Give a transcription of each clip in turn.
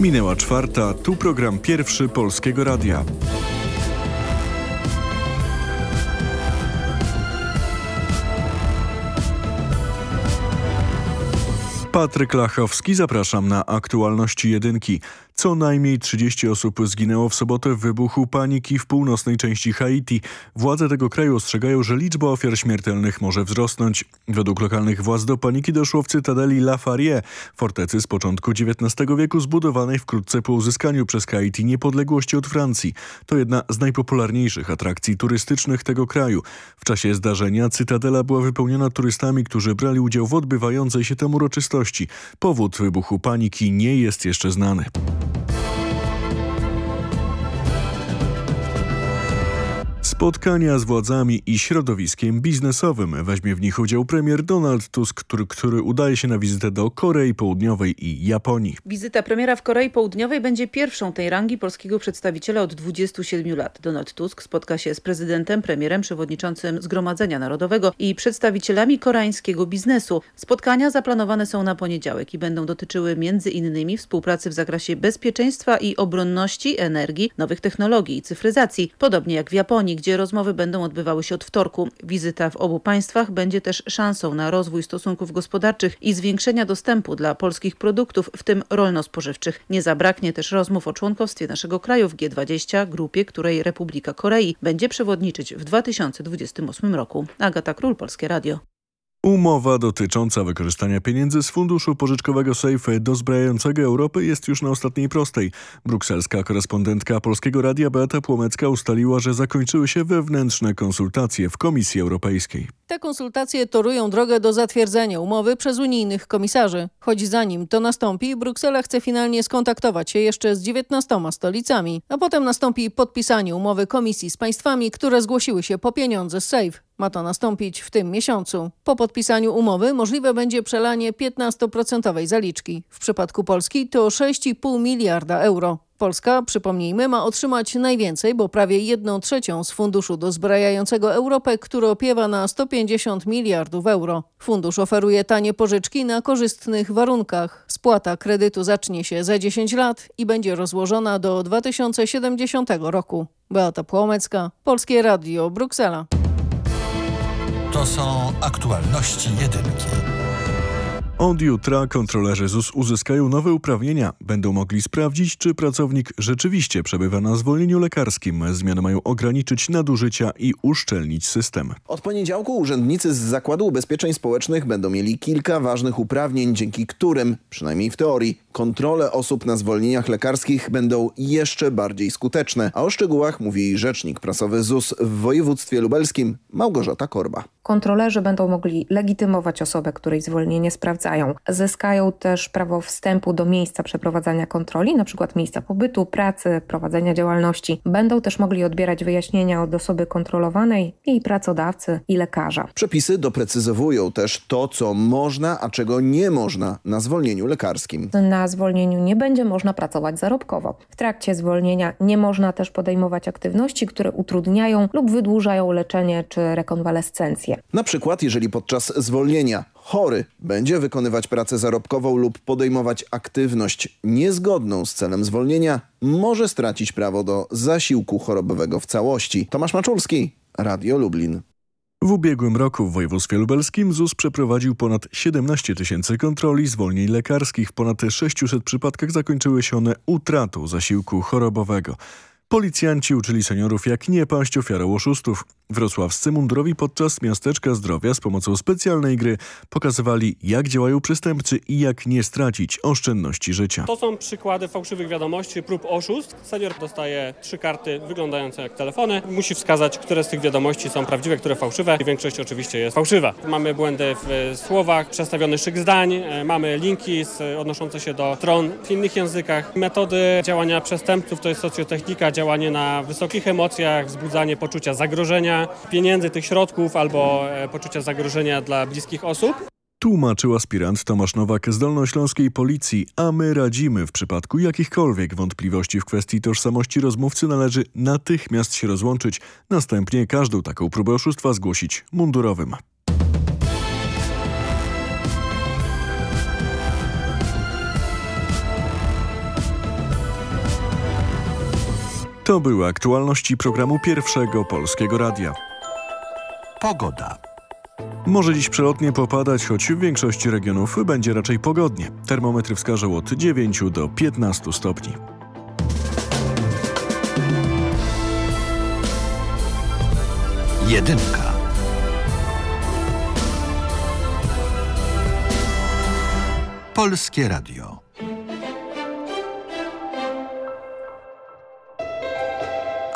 Minęła czwarta, tu program pierwszy Polskiego Radia. Patryk Lachowski, zapraszam na aktualności jedynki. Co najmniej 30 osób zginęło w sobotę w wybuchu paniki w północnej części Haiti. Władze tego kraju ostrzegają, że liczba ofiar śmiertelnych może wzrosnąć. Według lokalnych władz do paniki doszło w cytadeli La Farie, fortecy z początku XIX wieku zbudowanej wkrótce po uzyskaniu przez Haiti niepodległości od Francji. To jedna z najpopularniejszych atrakcji turystycznych tego kraju. W czasie zdarzenia cytadela była wypełniona turystami, którzy brali udział w odbywającej się tam uroczystości. Powód wybuchu paniki nie jest jeszcze znany. Spotkania z władzami i środowiskiem biznesowym. Weźmie w nich udział premier Donald Tusk, który, który udaje się na wizytę do Korei Południowej i Japonii. Wizyta premiera w Korei Południowej będzie pierwszą tej rangi polskiego przedstawiciela od 27 lat. Donald Tusk spotka się z prezydentem, premierem, przewodniczącym Zgromadzenia Narodowego i przedstawicielami koreańskiego biznesu. Spotkania zaplanowane są na poniedziałek i będą dotyczyły innymi współpracy w zakresie bezpieczeństwa i obronności, energii, nowych technologii i cyfryzacji, podobnie jak w Japonii, gdzie rozmowy będą odbywały się od wtorku. Wizyta w obu państwach będzie też szansą na rozwój stosunków gospodarczych i zwiększenia dostępu dla polskich produktów, w tym rolno-spożywczych. Nie zabraknie też rozmów o członkostwie naszego kraju w G20, grupie, której Republika Korei będzie przewodniczyć w 2028 roku. Agata Król, Polskie Radio. Umowa dotycząca wykorzystania pieniędzy z funduszu pożyczkowego SAFE dozbrajającego Europy jest już na ostatniej prostej. Brukselska korespondentka Polskiego Radia Beata Płomecka ustaliła, że zakończyły się wewnętrzne konsultacje w Komisji Europejskiej. Te konsultacje torują drogę do zatwierdzenia umowy przez unijnych komisarzy. Choć zanim to nastąpi, Bruksela chce finalnie skontaktować się jeszcze z 19 stolicami, a potem nastąpi podpisanie umowy komisji z państwami, które zgłosiły się po pieniądze z SAFE. Ma to nastąpić w tym miesiącu. Po podpisaniu umowy możliwe będzie przelanie 15% zaliczki. W przypadku Polski to 6,5 miliarda euro. Polska, przypomnijmy, ma otrzymać najwięcej, bo prawie 1 trzecią z funduszu dozbrajającego Europę, który opiewa na 150 miliardów euro. Fundusz oferuje tanie pożyczki na korzystnych warunkach. Spłata kredytu zacznie się za 10 lat i będzie rozłożona do 2070 roku. Beata Płomecka, Polskie Radio, Bruksela. To są aktualności jedynki. Od jutra kontrolerzy ZUS uzyskają nowe uprawnienia. Będą mogli sprawdzić, czy pracownik rzeczywiście przebywa na zwolnieniu lekarskim. Zmiany mają ograniczyć nadużycia i uszczelnić system. Od poniedziałku urzędnicy z Zakładu Ubezpieczeń Społecznych będą mieli kilka ważnych uprawnień, dzięki którym, przynajmniej w teorii, kontrole osób na zwolnieniach lekarskich będą jeszcze bardziej skuteczne. A o szczegółach mówi rzecznik prasowy ZUS w województwie lubelskim Małgorzata Korba. Kontrolerzy będą mogli legitymować osobę, której zwolnienie sprawdzają. Zyskają też prawo wstępu do miejsca przeprowadzania kontroli, np. miejsca pobytu, pracy, prowadzenia działalności. Będą też mogli odbierać wyjaśnienia od osoby kontrolowanej, jej pracodawcy i lekarza. Przepisy doprecyzowują też to, co można, a czego nie można na zwolnieniu lekarskim. Na zwolnieniu nie będzie można pracować zarobkowo. W trakcie zwolnienia nie można też podejmować aktywności, które utrudniają lub wydłużają leczenie czy rekonwalescencję. Na przykład, jeżeli podczas zwolnienia chory będzie wykonywać pracę zarobkową lub podejmować aktywność niezgodną z celem zwolnienia, może stracić prawo do zasiłku chorobowego w całości. Tomasz Maczulski, Radio Lublin. W ubiegłym roku w województwie lubelskim ZUS przeprowadził ponad 17 tysięcy kontroli zwolnień lekarskich. W ponad 600 przypadkach zakończyły się one utratą zasiłku chorobowego. Policjanci uczyli seniorów jak nie paść ofiarą oszustów. Wrocławscy mundurowi podczas Miasteczka Zdrowia z pomocą specjalnej gry pokazywali jak działają przestępcy i jak nie stracić oszczędności życia. To są przykłady fałszywych wiadomości, prób oszustw. Senior dostaje trzy karty wyglądające jak telefony. Musi wskazać, które z tych wiadomości są prawdziwe, które fałszywe. Większość oczywiście jest fałszywa. Mamy błędy w słowach, przestawiony szyk zdań, e, mamy linki odnoszące się do stron w innych językach. Metody działania przestępców to jest socjotechnika, działanie na wysokich emocjach, wzbudzanie poczucia zagrożenia, pieniędzy, tych środków albo e, poczucia zagrożenia dla bliskich osób. Tłumaczył aspirant Tomasz Nowak z Dolnośląskiej Policji, a my radzimy w przypadku jakichkolwiek wątpliwości w kwestii tożsamości rozmówcy należy natychmiast się rozłączyć, następnie każdą taką próbę oszustwa zgłosić mundurowym. To były aktualności programu Pierwszego Polskiego Radia. Pogoda. Może dziś przelotnie popadać, choć w większości regionów będzie raczej pogodnie. Termometry wskażą od 9 do 15 stopni. Jedynka. Polskie Radio.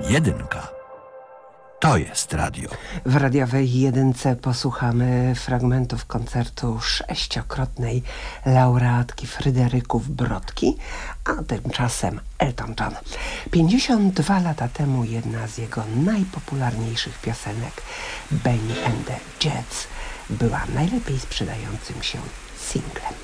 Jedynka. To jest radio. W radiowej jedynce posłuchamy fragmentów koncertu sześciokrotnej laureatki Fryderyków Brodki, a tymczasem Elton John. 52 lata temu jedna z jego najpopularniejszych piosenek, Benny and the Jets, była najlepiej sprzedającym się singlem.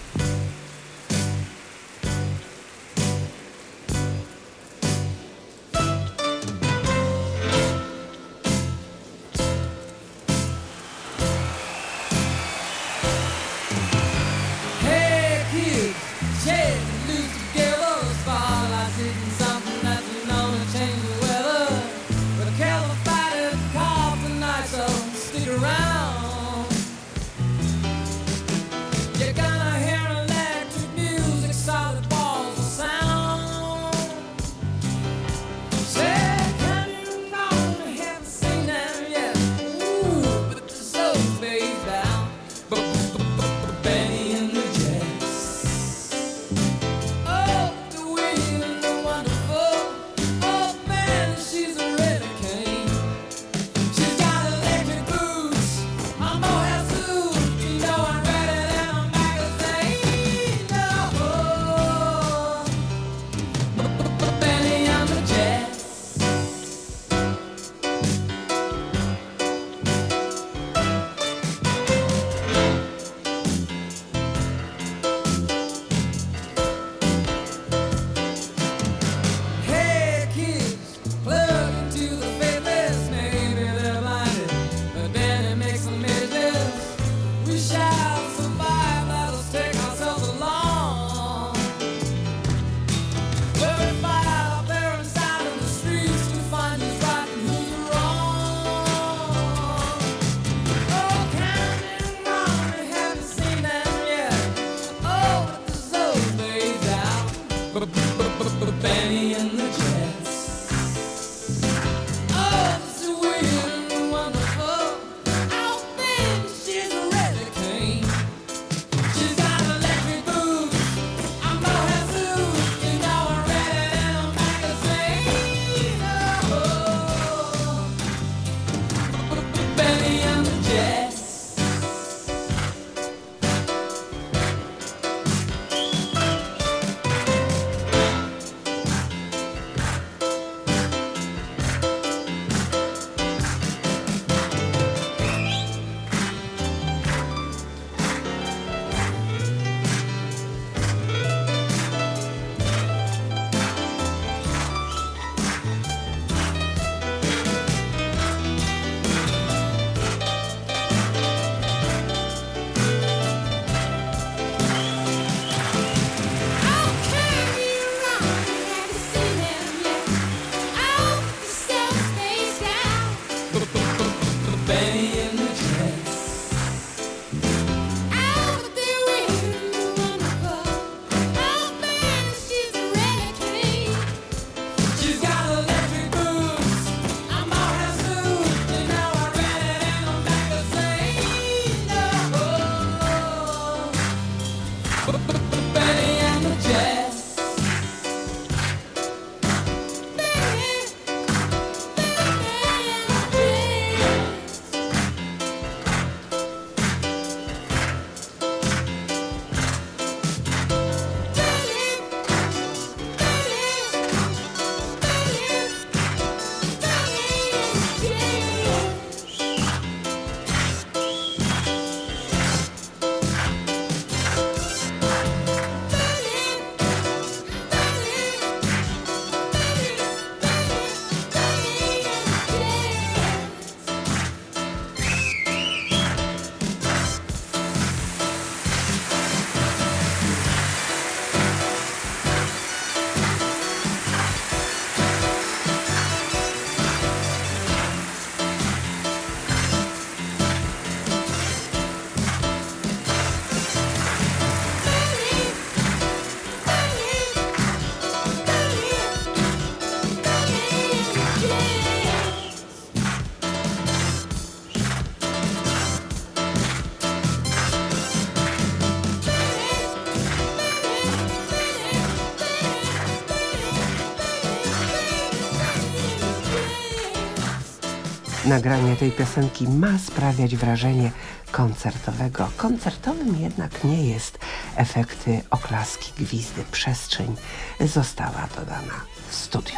Nagranie tej piosenki ma sprawiać wrażenie koncertowego. Koncertowym jednak nie jest. Efekty, oklaski, gwizdy, przestrzeń została dodana w studiu.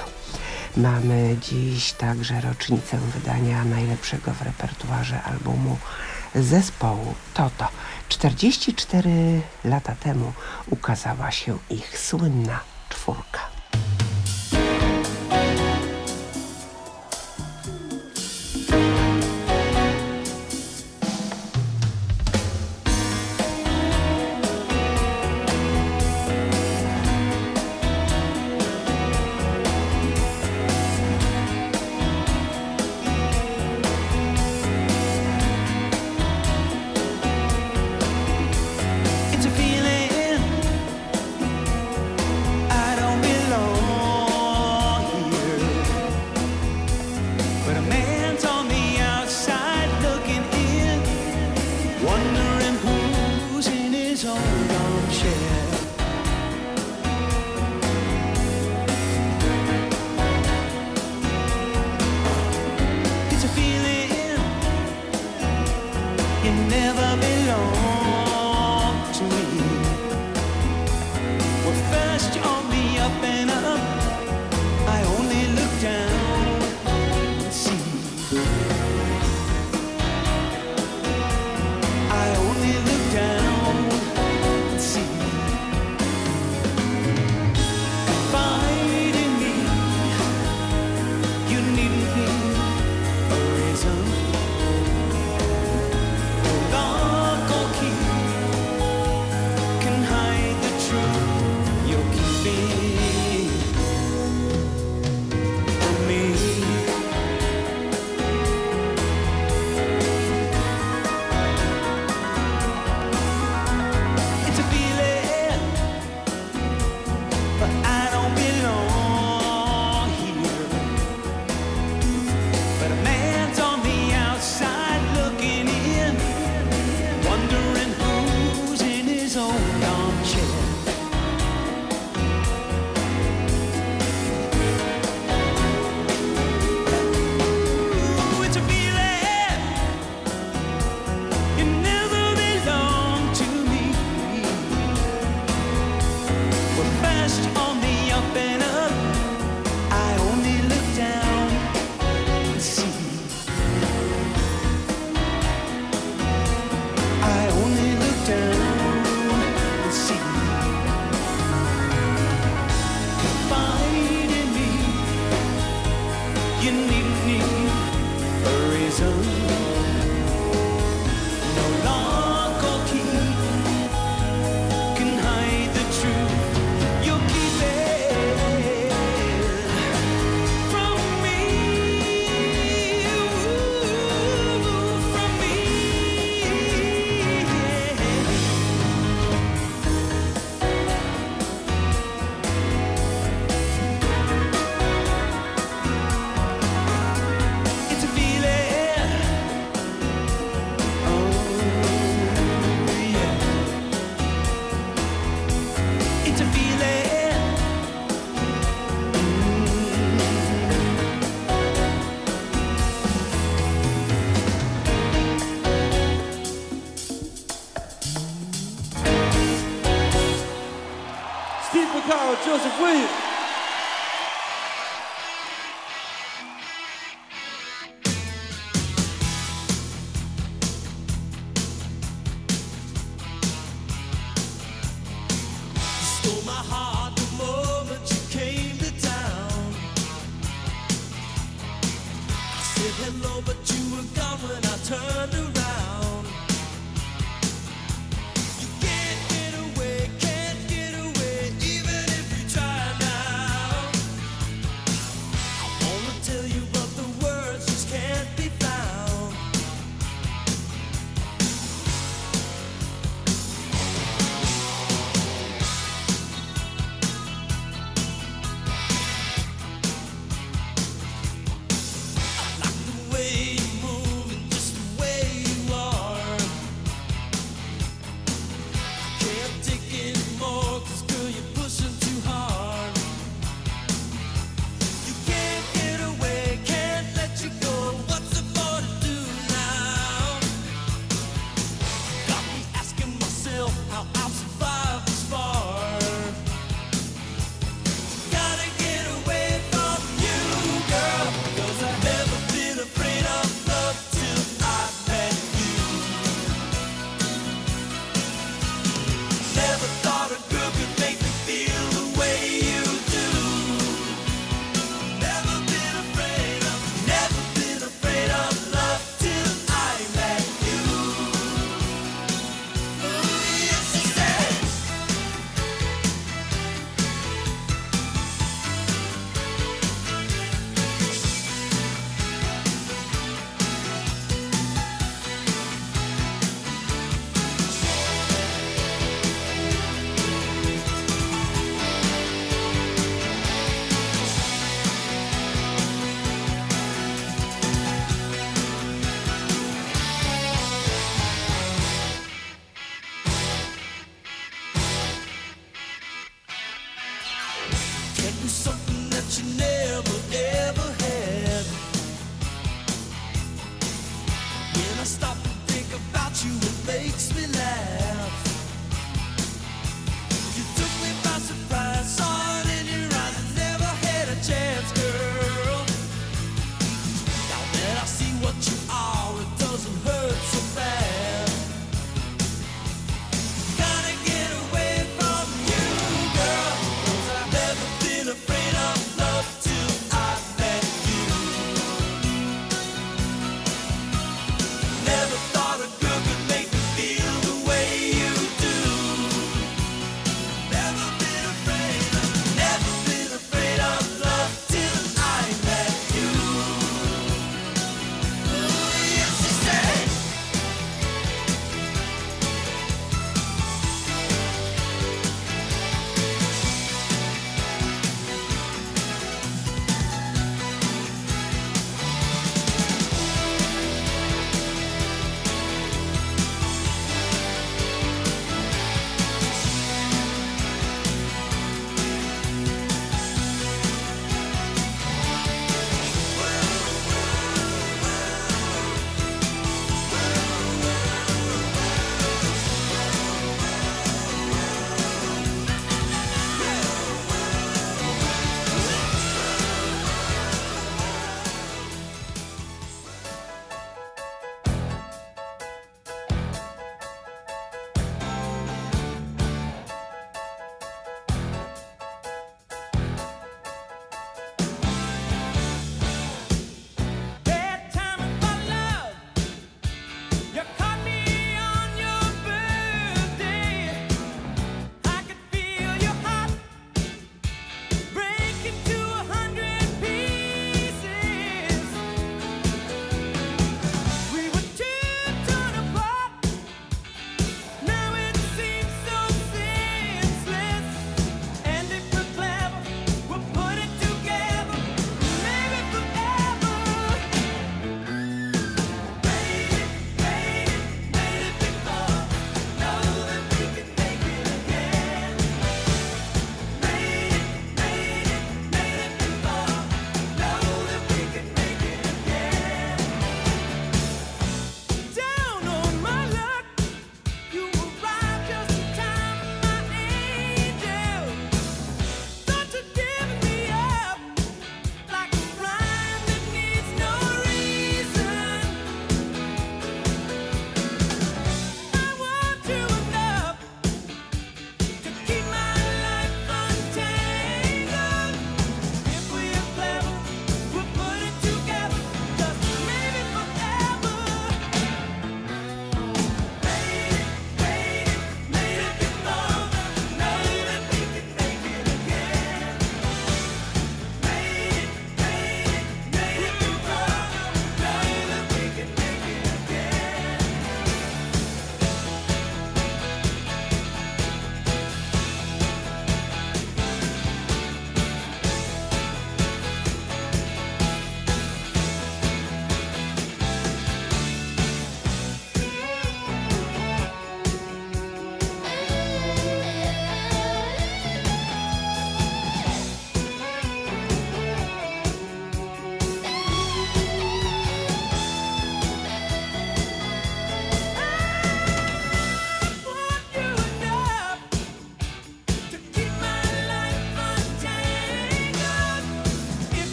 Mamy dziś także rocznicę wydania najlepszego w repertuarze albumu zespołu Toto. 44 lata temu ukazała się ich słynna czwórka.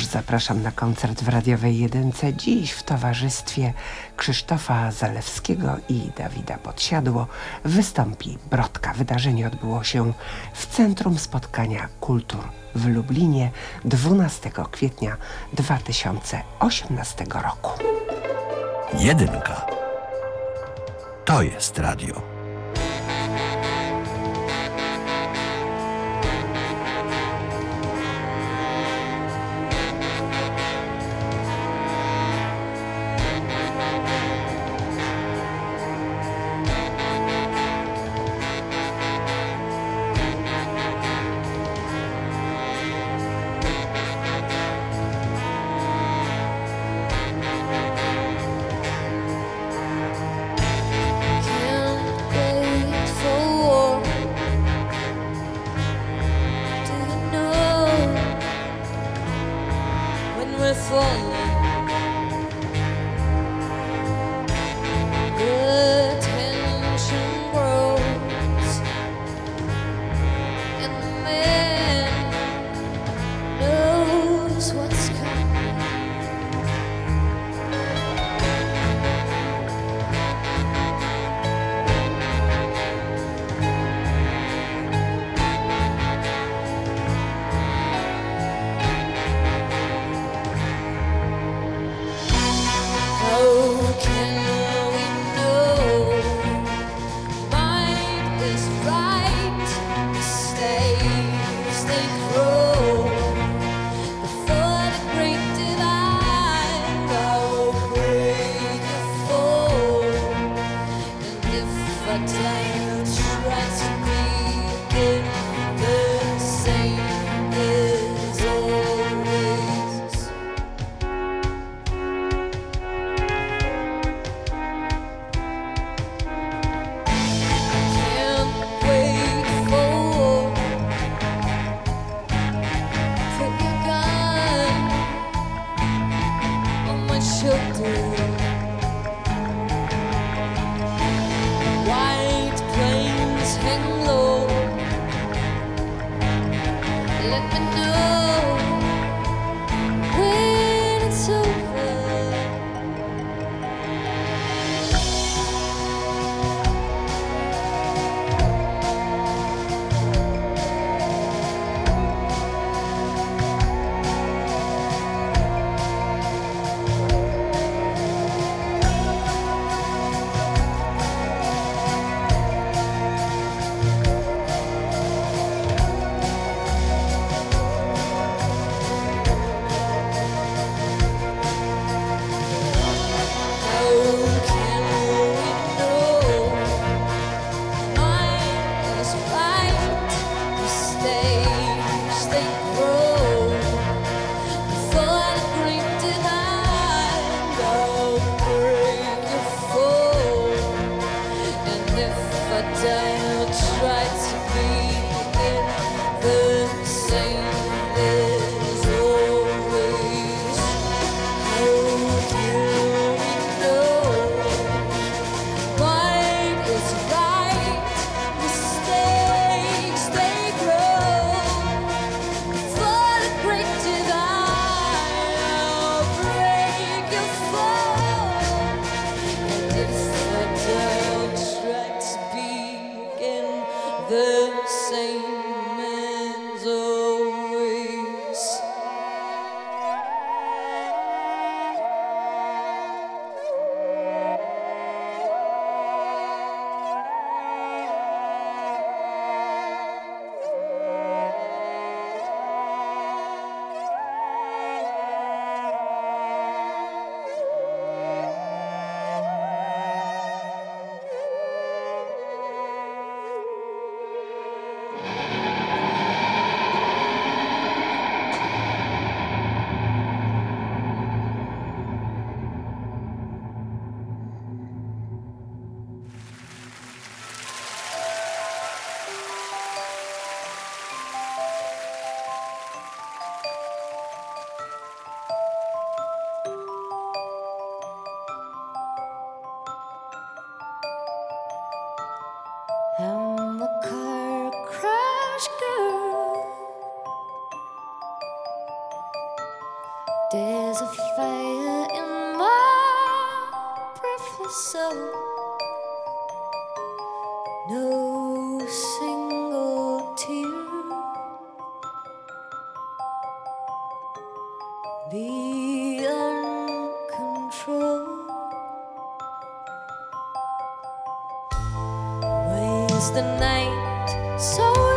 Już zapraszam na koncert w radiowej jedynce. Dziś w towarzystwie Krzysztofa Zalewskiego i Dawida Podsiadło wystąpi Brodka. Wydarzenie odbyło się w Centrum Spotkania Kultur w Lublinie 12 kwietnia 2018 roku. Jedynka. To jest radio. But I will try to be the night so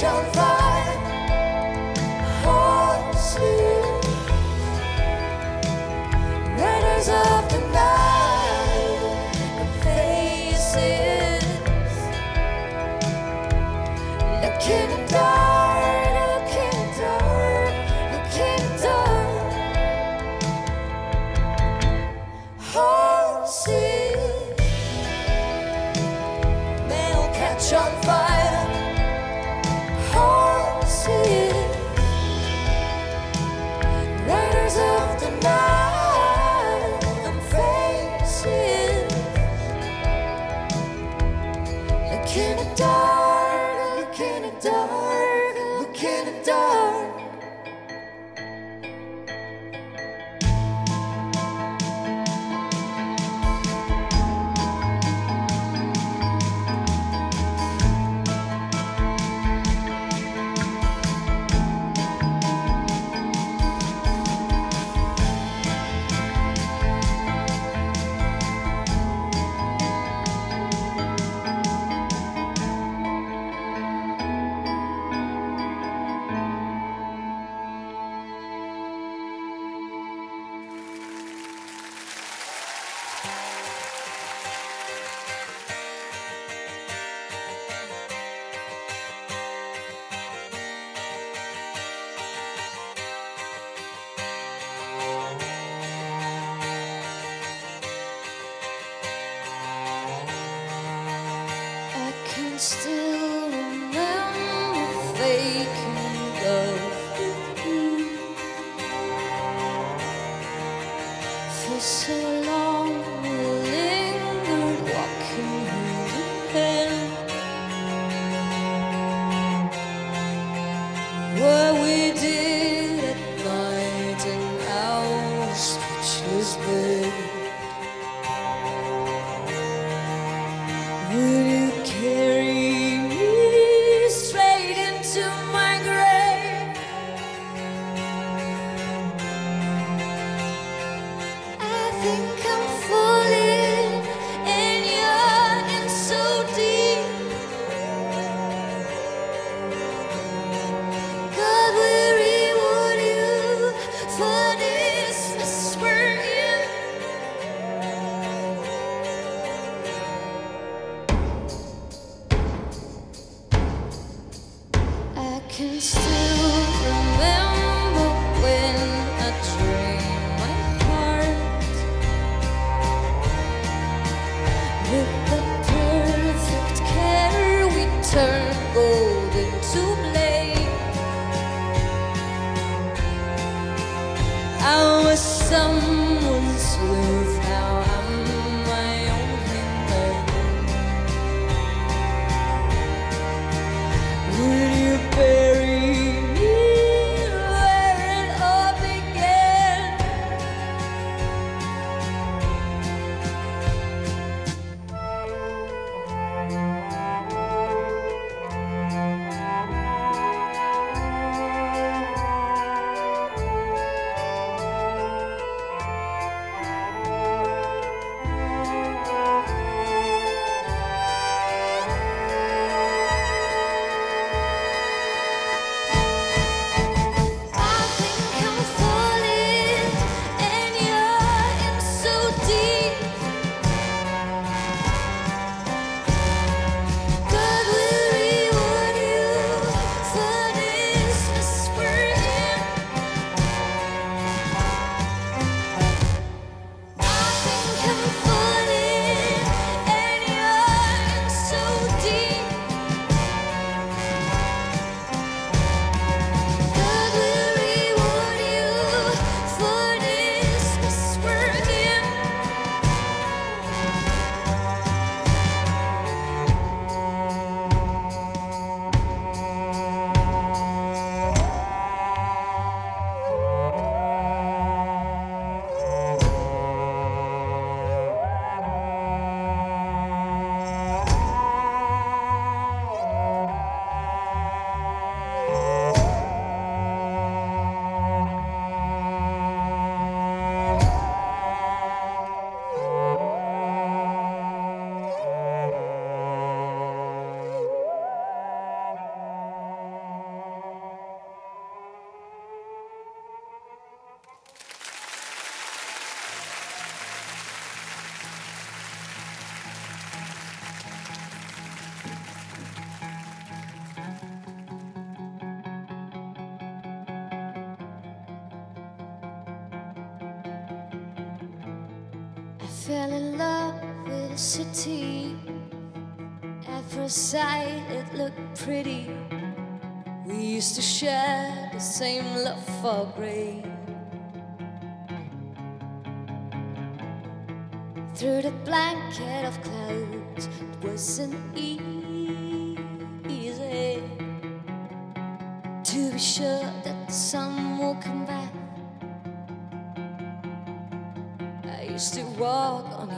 shall find. see. pretty. We used to share the same love for grey. Through the blanket of clouds, it wasn't easy to be sure that the sun will come back. I used to walk on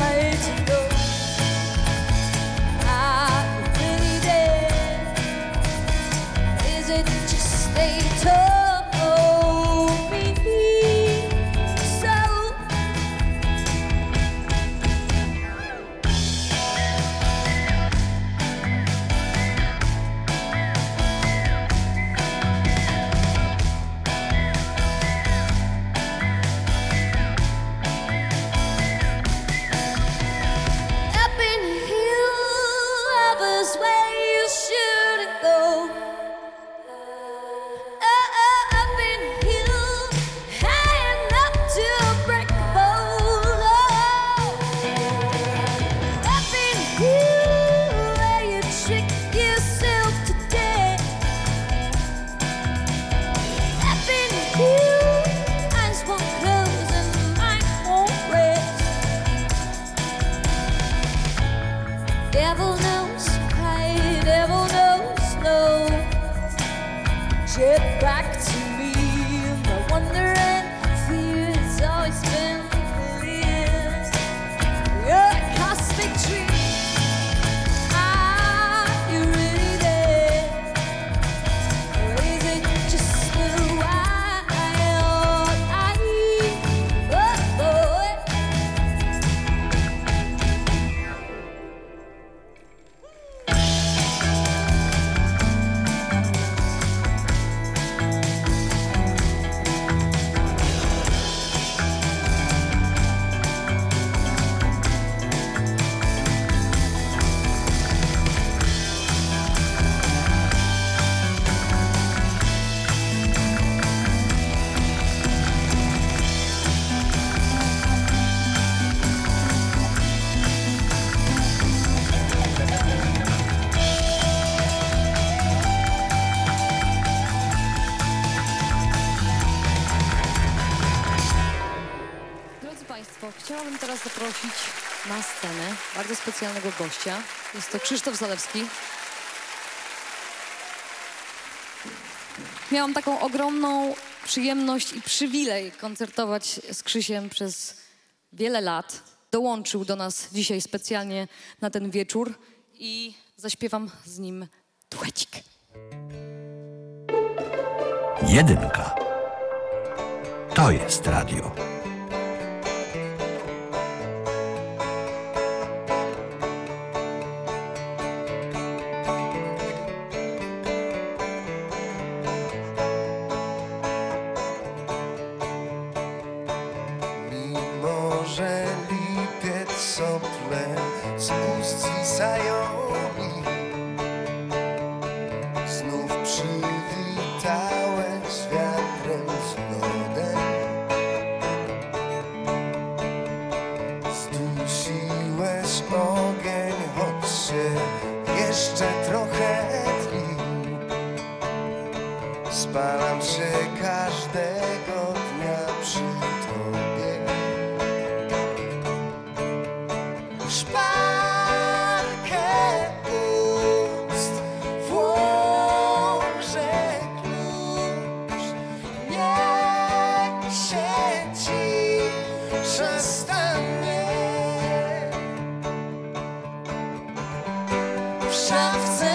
hate to go. bardzo specjalnego gościa. Jest to Krzysztof Zalewski. Miałam taką ogromną przyjemność i przywilej koncertować z Krzysiem przez wiele lat. Dołączył do nas dzisiaj specjalnie na ten wieczór i zaśpiewam z nim duecik. Jedynka. To jest radio. Gesellschaft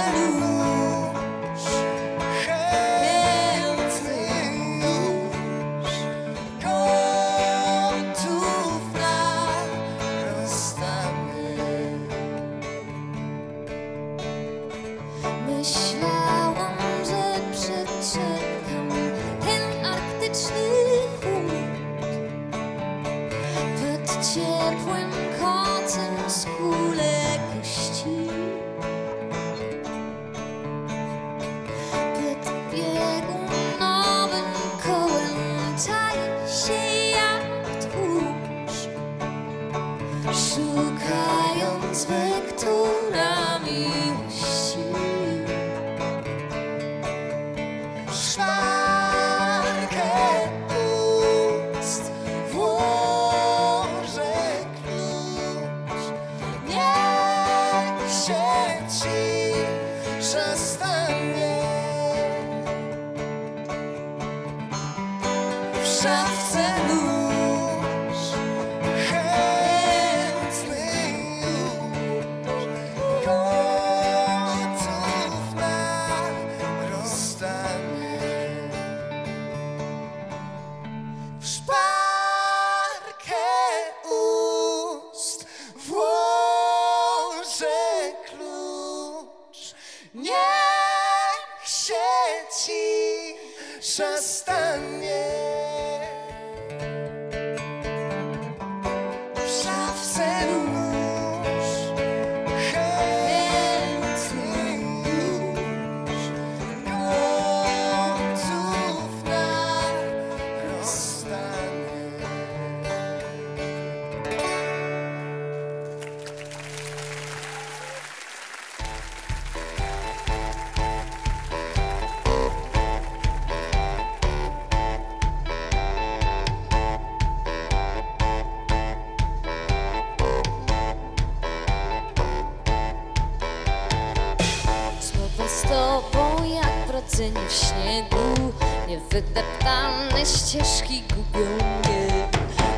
ścieżki gubią mnie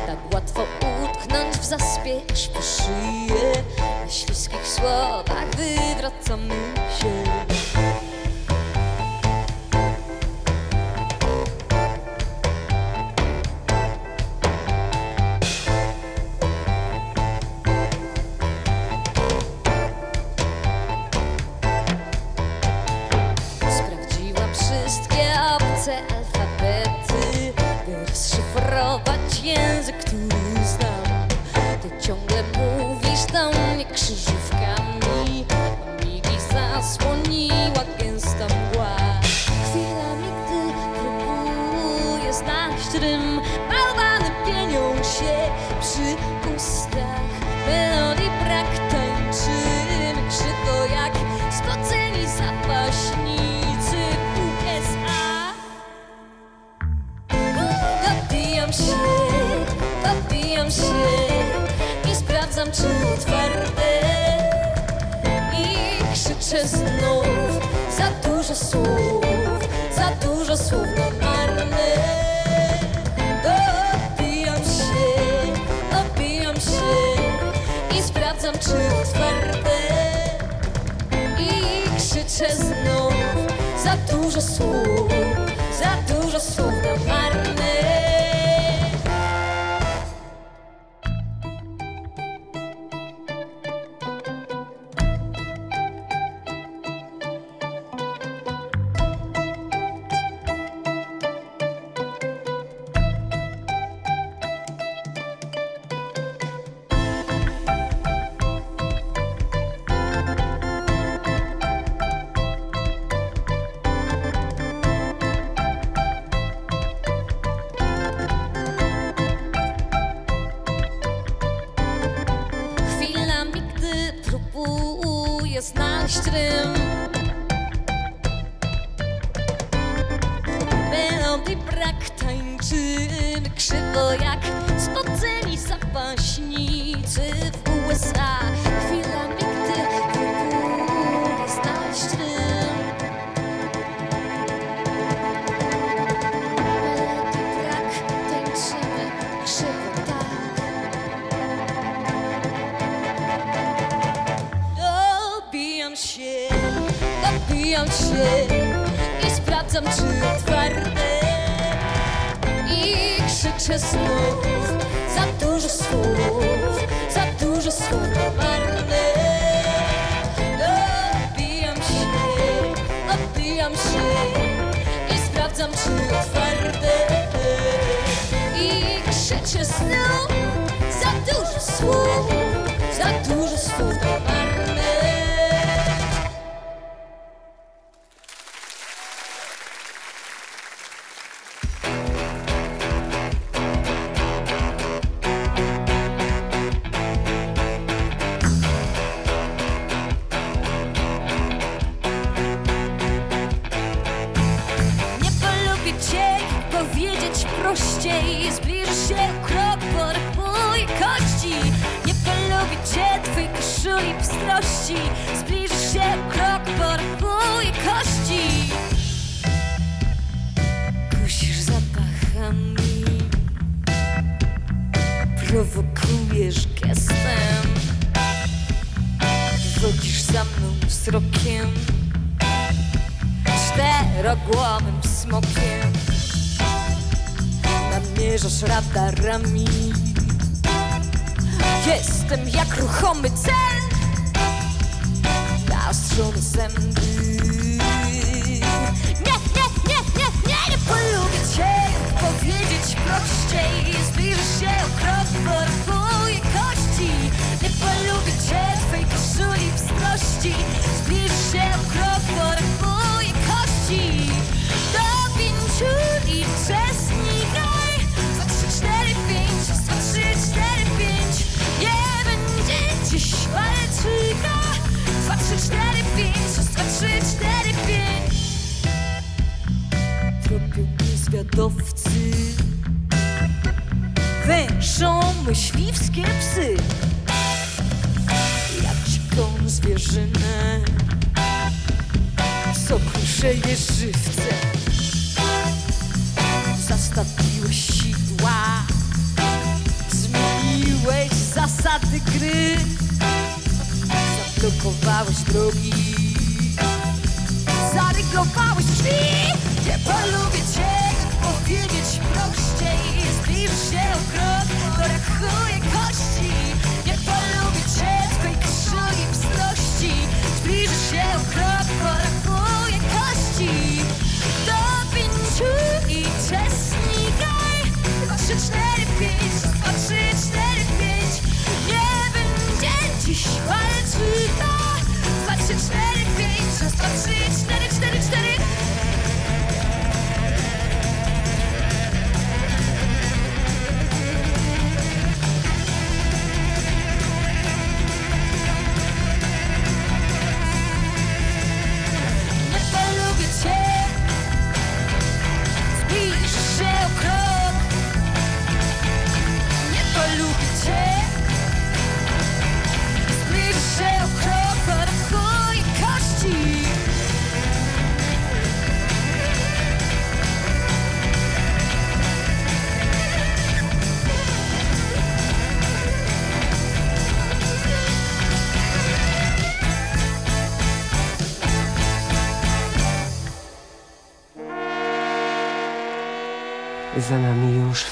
Tak łatwo utknąć w zaspiesz sprawdzam, czy otwarte. I krzyczę znów. Za dużo słów, za dużo słów na marne. zablokowałeś drogi Zaryglowałeś drzwi. Nie polubię cię. Powiedzieć prościej. Zbliż się o krok. To kości.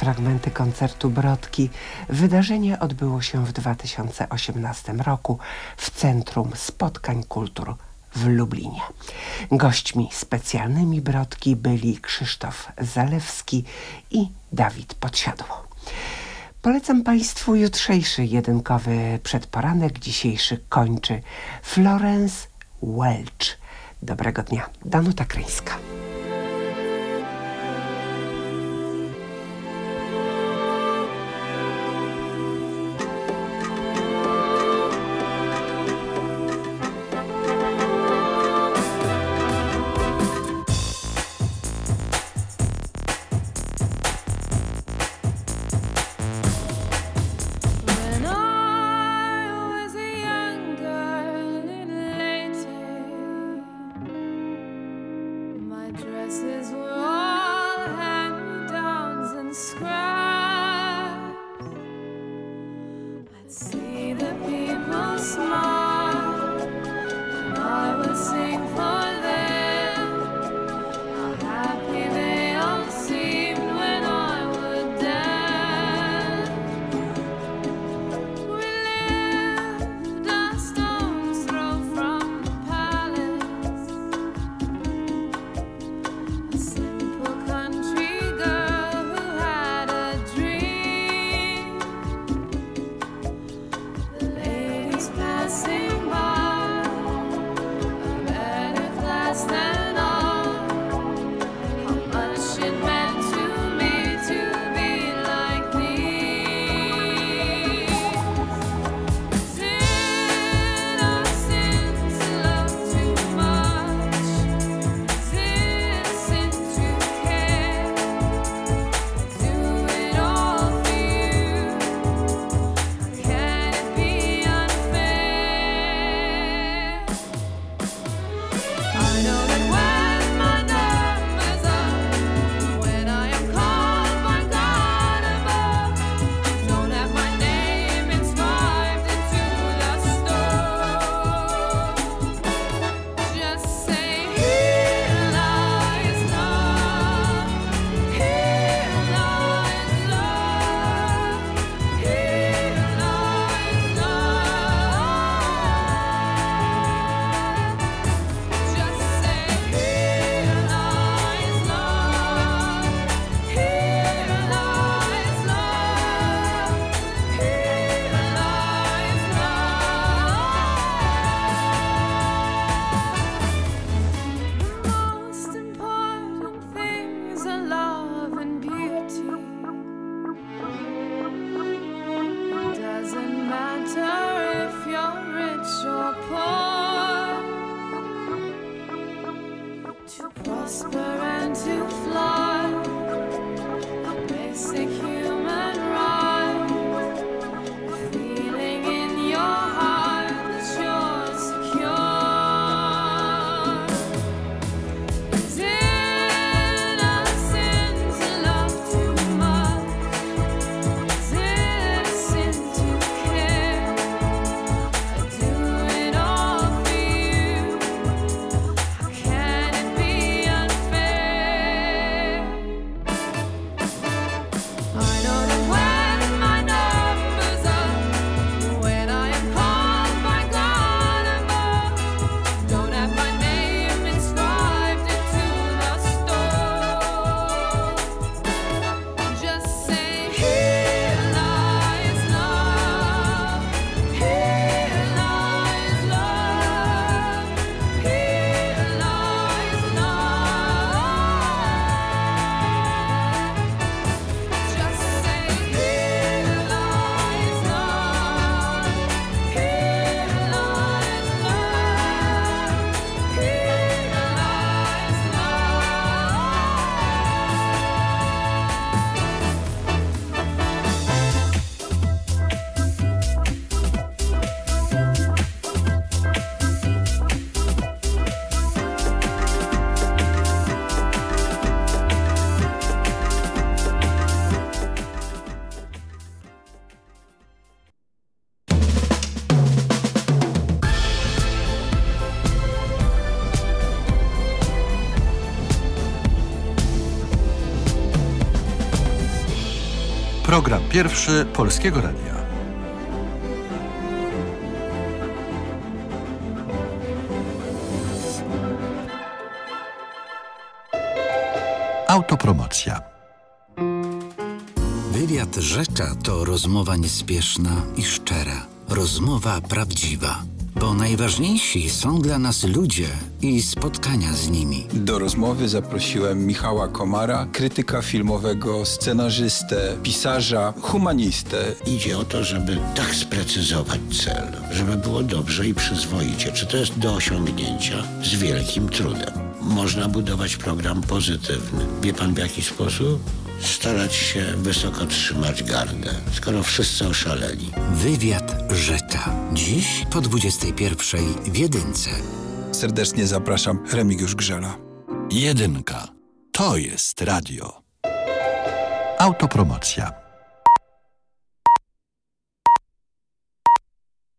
fragmenty koncertu Brodki. Wydarzenie odbyło się w 2018 roku w Centrum Spotkań Kultur w Lublinie. Gośćmi specjalnymi Brodki byli Krzysztof Zalewski i Dawid Podsiadło. Polecam Państwu jutrzejszy jedynkowy przedporanek. Dzisiejszy kończy Florence Welch. Dobrego dnia. Danuta Kryńska. Pierwszy Polskiego Radia. Autopromocja. Wywiad Rzecza to rozmowa niespieszna i szczera. Rozmowa prawdziwa. Bo najważniejsi są dla nas ludzie i spotkania z nimi. Do rozmowy zaprosiłem Michała Komara, krytyka filmowego, scenarzystę, pisarza, humanistę. Idzie o to, żeby tak sprecyzować cel, żeby było dobrze i przyzwoicie. Czy to jest do osiągnięcia z wielkim trudem. Można budować program pozytywny. Wie pan w jaki sposób? Starać się wysoko trzymać gardę, skoro wszyscy oszaleli. Wywiad Rzecza. Dziś po 21 w Jedynce. Serdecznie zapraszam Remigiusz Grzela. Jedynka. To jest radio. Autopromocja.